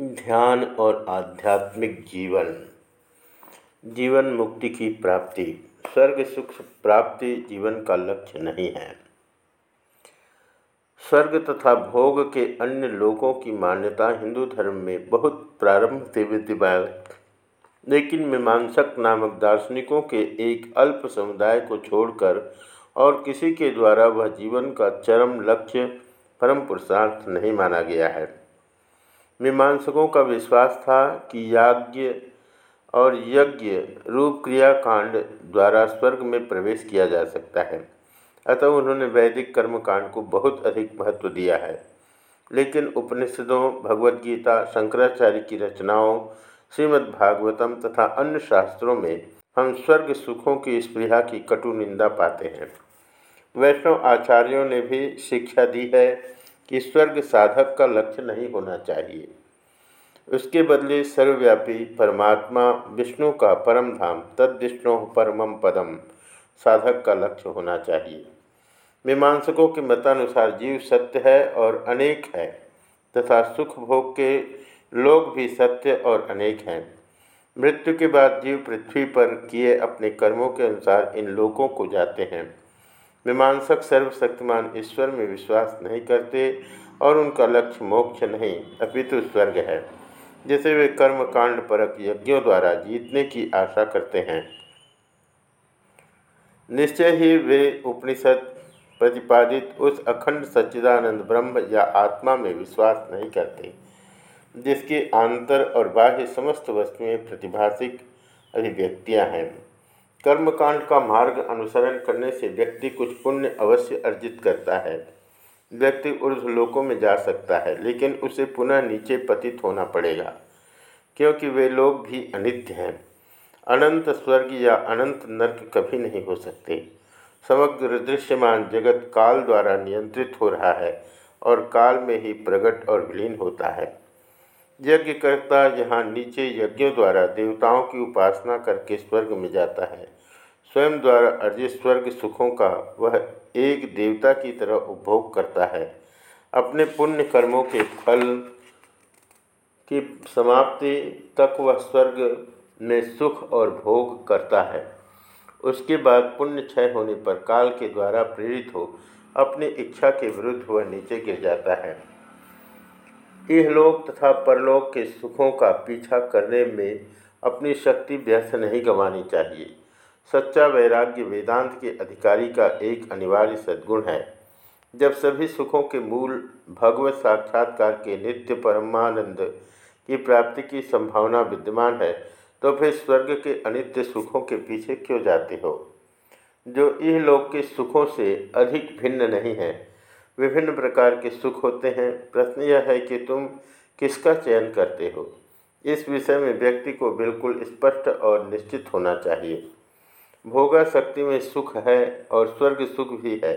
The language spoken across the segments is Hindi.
ध्यान और आध्यात्मिक जीवन। जीवन मुक्ति की प्राप्ति, स्वर्ग सुख प्राप्ति जीवन का लक्ष्य नहीं है। स्वर्ग तथा भोग के अन्य लोगों की मान्यता हिंदू धर्म में बहुत प्रारंभ से विद्यमान लेकिन मीमांसक नामक दार्शनिकों के एक अल्प समुदाय को छोड़कर और किसी के द्वारा वह जीवन का चरम लक्ष्य परम पुरुषार्थ नहीं माना गया है। मीमांसकों का विश्वास था कि याज्ञ और यज्ञ रूप क्रिया कांड द्वारा स्वर्ग में प्रवेश किया जा सकता है। अतः उन्होंने वैदिक कर्म कांड को बहुत अधिक महत्व दिया है। लेकिन उपनिषदों भगवद गीता शंकराचार्य की रचनाओं, श्रीमद्भागवतम तथा अन्य शास्त्रों में हम स्वर्ग सुखों की स्पृहा की कटु निंदा पाते हैं। वैष्णव आचार्यों ने भी शिक्षा दी है कि स्वर्ग साधक का लक्ष्य नहीं होना चाहिए। उसके बदले सर्वव्यापी परमात्मा विष्णु का परम धाम तद विष्णु परमम पदम साधक का लक्ष्य होना चाहिए। मीमांसकों के मतानुसार जीव सत्य है और अनेक है, तथा सुख भोग के लोग भी सत्य और अनेक हैं। मृत्यु के बाद जीव पृथ्वी पर किए अपने कर्मों के अनुसार इन लोगों को जाते हैं। मीमांसक सर्वशक्तिमान ईश्वर में विश्वास नहीं करते और उनका लक्ष्य मोक्ष नहीं, अपितु स्वर्ग है। जिसे वे कर्म कांड परक यज्ञों द्वारा जीतने की आशा करते हैं। निश्चय ही वे उपनिषद प्रतिपादित उस अखंड सच्चिदानंद ब्रह्म या आत्मा में विश्वास नहीं करते, जिसकी आंतर और बाह्य समस्त वस्तुएँ प्रतिभाषिक अभिव्यक्तियाँ हैं। कर्मकांड का मार्ग अनुसरण करने से व्यक्ति कुछ पुण्य अवश्य अर्जित करता है। व्यक्ति लोकों में जा सकता है, लेकिन उसे पुनः नीचे पतित होना पड़ेगा, क्योंकि वे लोग भी अनित्य हैं। अनंत स्वर्ग या अनंत नर्क कभी नहीं हो सकते। समग्र दृश्यमान जगत काल द्वारा नियंत्रित हो रहा है और काल में ही प्रकट और विलीन होता है। यज्ञकर्ता यहाँ नीचे यज्ञों द्वारा देवताओं की उपासना करके स्वर्ग में जाता है। स्वयं द्वारा अर्जित स्वर्ग सुखों का वह एक देवता की तरह उपभोग करता है। अपने पुण्य कर्मों के फल की समाप्ति तक वह स्वर्ग में सुख और भोग करता है। उसके बाद पुण्य क्षय होने पर काल के द्वारा प्रेरित हो अपनी इच्छा के विरुद्ध वह नीचे गिर जाता है। इहलोक तथा परलोक के सुखों का पीछा करने में अपनी शक्ति व्यर्थ नहीं गंवानी चाहिए। सच्चा वैराग्य वेदांत के अधिकारी का एक अनिवार्य सद्गुण है। जब सभी सुखों के मूल भगवत साक्षात्कार के नित्य परमानंद की प्राप्ति की संभावना विद्यमान है तो फिर स्वर्ग के अनित्य सुखों के पीछे क्यों जाते हो? जो इह लोक के सुखों से अधिक भिन्न नहीं है विभिन्न प्रकार के सुख होते हैं। प्रश्न यह है कि तुम किसका चयन करते हो? इस विषय में व्यक्ति को बिल्कुल स्पष्ट और निश्चित होना चाहिए। भोगा शक्ति में सुख है और स्वर्ग सुख भी है,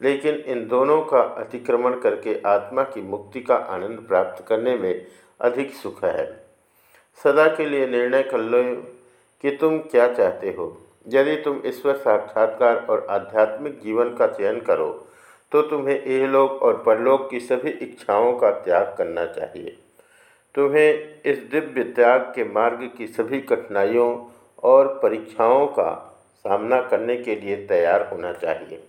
लेकिन इन दोनों का अतिक्रमण करके आत्मा की मुक्ति का आनंद प्राप्त करने में अधिक सुख है। सदा के लिए निर्णय कर लो कि तुम क्या चाहते हो। यदि तुम ईश्वर साक्षात्कार और आध्यात्मिक जीवन का चयन करो तो तुम्हें इहलोक और परलोक की सभी इच्छाओं का त्याग करना चाहिए। तुम्हें इस दिव्य त्याग के मार्ग की सभी कठिनाइयों और परीक्षाओं का सामना करने के लिए तैयार होना चाहिए।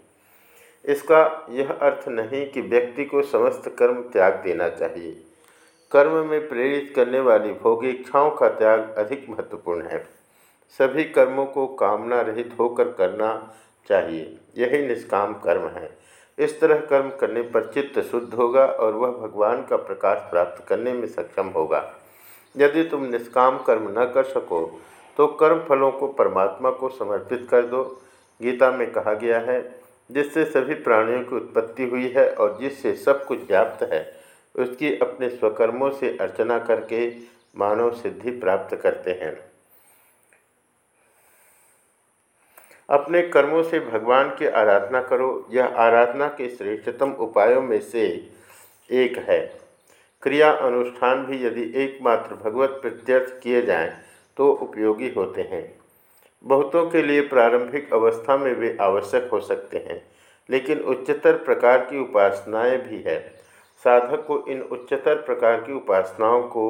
इसका यह अर्थ नहीं कि व्यक्ति को समस्त कर्म त्याग देना चाहिए। कर्म में प्रेरित करने वाली भोगी इच्छाओं का त्याग अधिक महत्वपूर्ण है। सभी कर्मों को कामना रहित होकर करना चाहिए। यही निष्काम कर्म है। इस तरह कर्म करने पर चित्त शुद्ध होगा और वह भगवान का प्रकाश प्राप्त करने में सक्षम होगा। यदि तुम निष्काम कर्म न कर सको तो कर्म फलों को परमात्मा को समर्पित कर दो। गीता में कहा गया है, जिससे सभी प्राणियों की उत्पत्ति हुई है और जिससे सब कुछ व्याप्त है, उसकी अपने स्वकर्मों से अर्चना करके मानव सिद्धि प्राप्त करते हैं। अपने कर्मों से भगवान की आराधना करो। यह आराधना के श्रेष्ठतम उपायों में से एक है। क्रिया अनुष्ठान भी यदि एकमात्र भगवत प्रत्यर्थ किए जाएँ तो उपयोगी होते हैं। बहुतों के लिए प्रारंभिक अवस्था में वे आवश्यक हो सकते हैं, लेकिन उच्चतर प्रकार की उपासनाएँ भी है। साधक को इन उच्चतर प्रकार की उपासनाओं को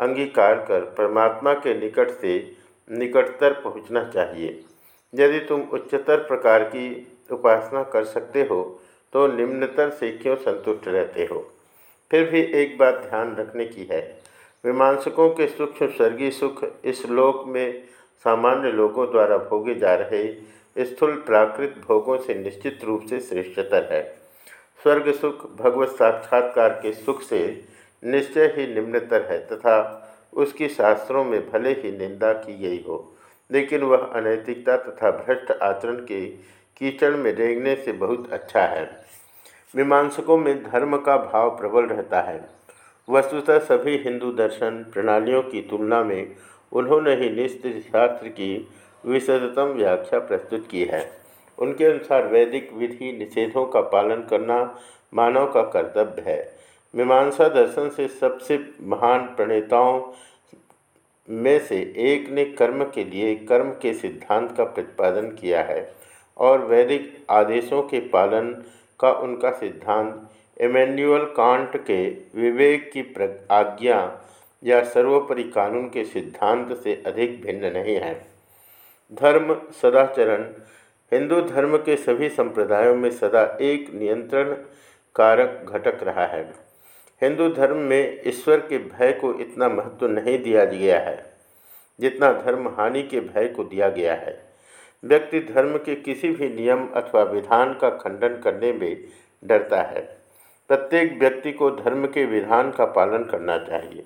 अंगीकार कर परमात्मा के निकट से निकटतर पहुँचना चाहिए। यदि तुम उच्चतर प्रकार की उपासना कर सकते हो तो निम्नतर से क्यों संतुष्ट रहते हो। फिर भी एक बात ध्यान रखने की है। मीमांसकों के सूक्ष्म स्वर्गीय सुख इस लोक में सामान्य लोगों द्वारा भोगे जा रहे स्थूल प्राकृत भोगों से निश्चित रूप से श्रेष्ठतर है। स्वर्ग सुख भगवत साक्षात्कार के सुख से निश्चय ही निम्नतर है, तथा उसकी शास्त्रों में भले ही निंदा की गई हो। लेकिन वह अनैतिकता तथा भ्रष्ट आचरण के कीचड़ में रेंगने से बहुत अच्छा है। मीमांसकों में धर्म का भाव प्रबल रहता है। वस्तुतः सभी हिंदू दर्शन प्रणालियों की तुलना में उन्होंने ही निश्चित शास्त्र की विशदतम व्याख्या प्रस्तुत की है। उनके अनुसार वैदिक विधि निषेधों का पालन करना मानव का कर्तव्य है। मीमांसा दर्शन से सबसे महान प्रणेताओं में से एक ने कर्म के लिए कर्म के सिद्धांत का प्रतिपादन किया है और वैदिक आदेशों के पालन का उनका सिद्धांत एमेन्युअल कांट के विवेक की आज्ञा या सर्वोपरि कानून के सिद्धांत से अधिक भिन्न नहीं है। धर्म सदाचरण, हिंदू धर्म के सभी संप्रदायों में सदा एक नियंत्रण कारक घटक रहा है। हिंदू धर्म में ईश्वर के भय को इतना महत्व नहीं दिया गया है, जितना धर्म हानि के भय को दिया गया है। व्यक्ति धर्म के किसी भी नियम अथवा विधान का खंडन करने में डरता है। प्रत्येक व्यक्ति को धर्म के विधान का पालन करना चाहिए।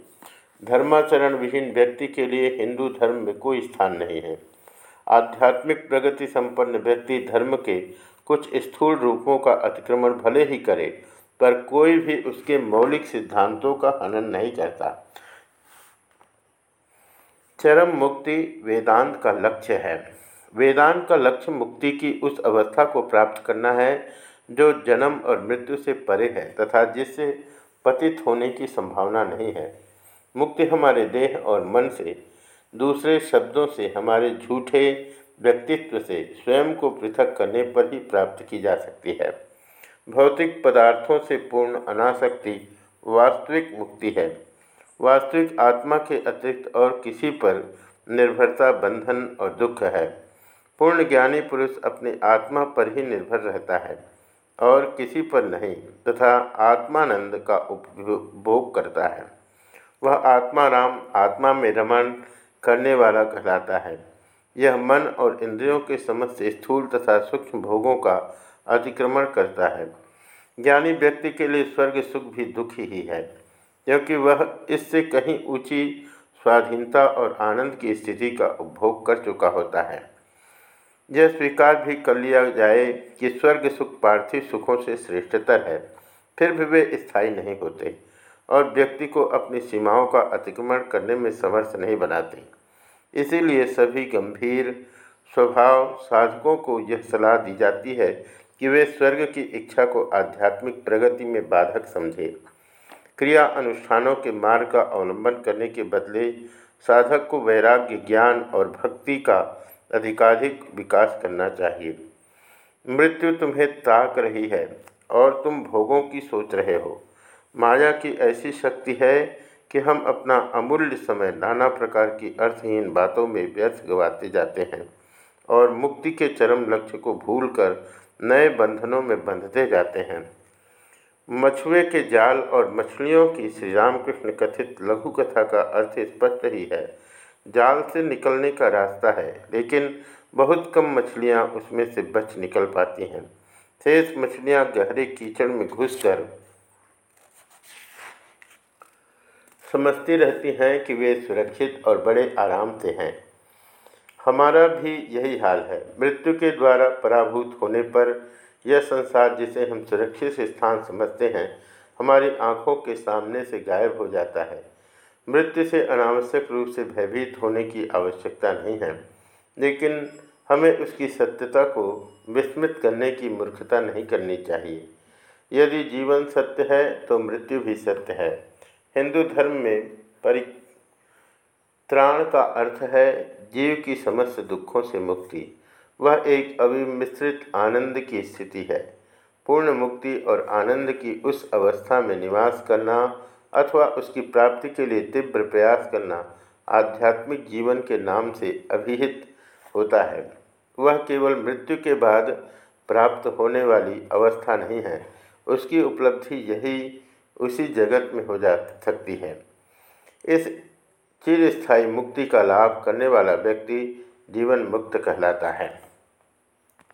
धर्माचरण विहीन व्यक्ति के लिए हिंदू धर्म में कोई स्थान नहीं है। आध्यात्मिक प्रगति संपन्न व्यक्ति धर्म के कुछ स्थूल रूपों का अतिक्रमण भले ही करे पर कोई भी उसके मौलिक सिद्धांतों का हनन नहीं करता। चरम मुक्ति वेदांत का लक्ष्य है। वेदांत का लक्ष्य मुक्ति की उस अवस्था को प्राप्त करना है, जो जन्म और मृत्यु से परे है तथा जिससे पतित होने की संभावना नहीं है। मुक्ति हमारे देह और मन से, दूसरे शब्दों से, हमारे झूठे व्यक्तित्व से, स्वयं को पृथक करने पर ही प्राप्त की जा सकती है। भौतिक पदार्थों से पूर्ण अनासक्ति वास्तविक मुक्ति है। वास्तविक आत्मा के अतिरिक्त और किसी पर निर्भरता, बंधन और दुख है। पूर्ण ज्ञानी पुरुष अपनी आत्मा पर ही निर्भर रहता है और किसी पर नहीं, तथा आत्मानंद का उपभोग करता है। वह आत्मा राम, आत्मा में रमन करने वाला कहलाता है। यह मन और इंद्रियों के समस्त स्थूल तथा सूक्ष्म भोगों का अतिक्रमण करता है। ज्ञानी व्यक्ति के लिए स्वर्ग सुख भी दुखी ही है, क्योंकि वह इससे कहीं ऊँची स्वाधीनता और आनंद की स्थिति का उपभोग कर चुका होता है। यह स्वीकार भी कर लिया जाए कि स्वर्ग सुख पार्थिव सुखों से श्रेष्ठतर है, फिर भी वे स्थायी नहीं होते और व्यक्ति को अपनी सीमाओं का अतिक्रमण करने में समर्थ नहीं बनाते। इसीलिए सभी गंभीर स्वभाव साधकों को यह सलाह दी जाती है कि वे स्वर्ग की इच्छा को आध्यात्मिक प्रगति में बाधक समझे। क्रिया अनुष्ठानों के मार्ग का अवलंबन करने के बदले साधक को वैराग्य, ज्ञान और भक्ति का अधिकाधिक विकास करना चाहिए। मृत्यु तुम्हें ताक रही है और तुम भोगों की सोच रहे हो। माया की ऐसी शक्ति है कि हम अपना अमूल्य समय नाना प्रकार की अर्थहीन बातों में व्यर्थ गवाते जाते हैं और मुक्ति के चरम लक्ष्य को भूलकर नए बंधनों में बंधते जाते हैं। मछुए के जाल और मछलियों की श्री रामकृष्ण कथित लघु कथा का अर्थ स्पष्ट ही है। जाल से निकलने का रास्ता है, लेकिन बहुत कम मछलियाँ उसमें से बच निकल पाती हैं। शेष मछलियाँ गहरे कीचड़ में घुसकर समझती रहती हैं कि वे सुरक्षित और बड़े आराम से हैं। हमारा भी यही हाल है। मृत्यु के द्वारा पराभूत होने पर यह संसार जिसे हम सुरक्षित स्थान समझते हैं, हमारी आँखों के सामने से गायब हो जाता है। मृत्यु से अनावश्यक रूप से भयभीत होने की आवश्यकता नहीं है, लेकिन हमें उसकी सत्यता को विस्मृत करने की मूर्खता नहीं करनी चाहिए। यदि जीवन सत्य है तो मृत्यु भी सत्य है। हिंदू धर्म में परित्राण का अर्थ है जीव की समस्त दुखों से मुक्ति। वह एक अविमिश्रित आनंद की स्थिति है। पूर्ण मुक्ति और आनंद की उस अवस्था में निवास करना अथवा उसकी प्राप्ति के लिए तीव्र प्रयास करना आध्यात्मिक जीवन के नाम से अभिहित होता है। वह केवल मृत्यु के बाद प्राप्त होने वाली अवस्था नहीं है, उसकी उपलब्धि यही उसी जगत में हो जा सकती है। इस चिरस्थायी मुक्ति का लाभ करने वाला व्यक्ति जीवन मुक्त कहलाता है।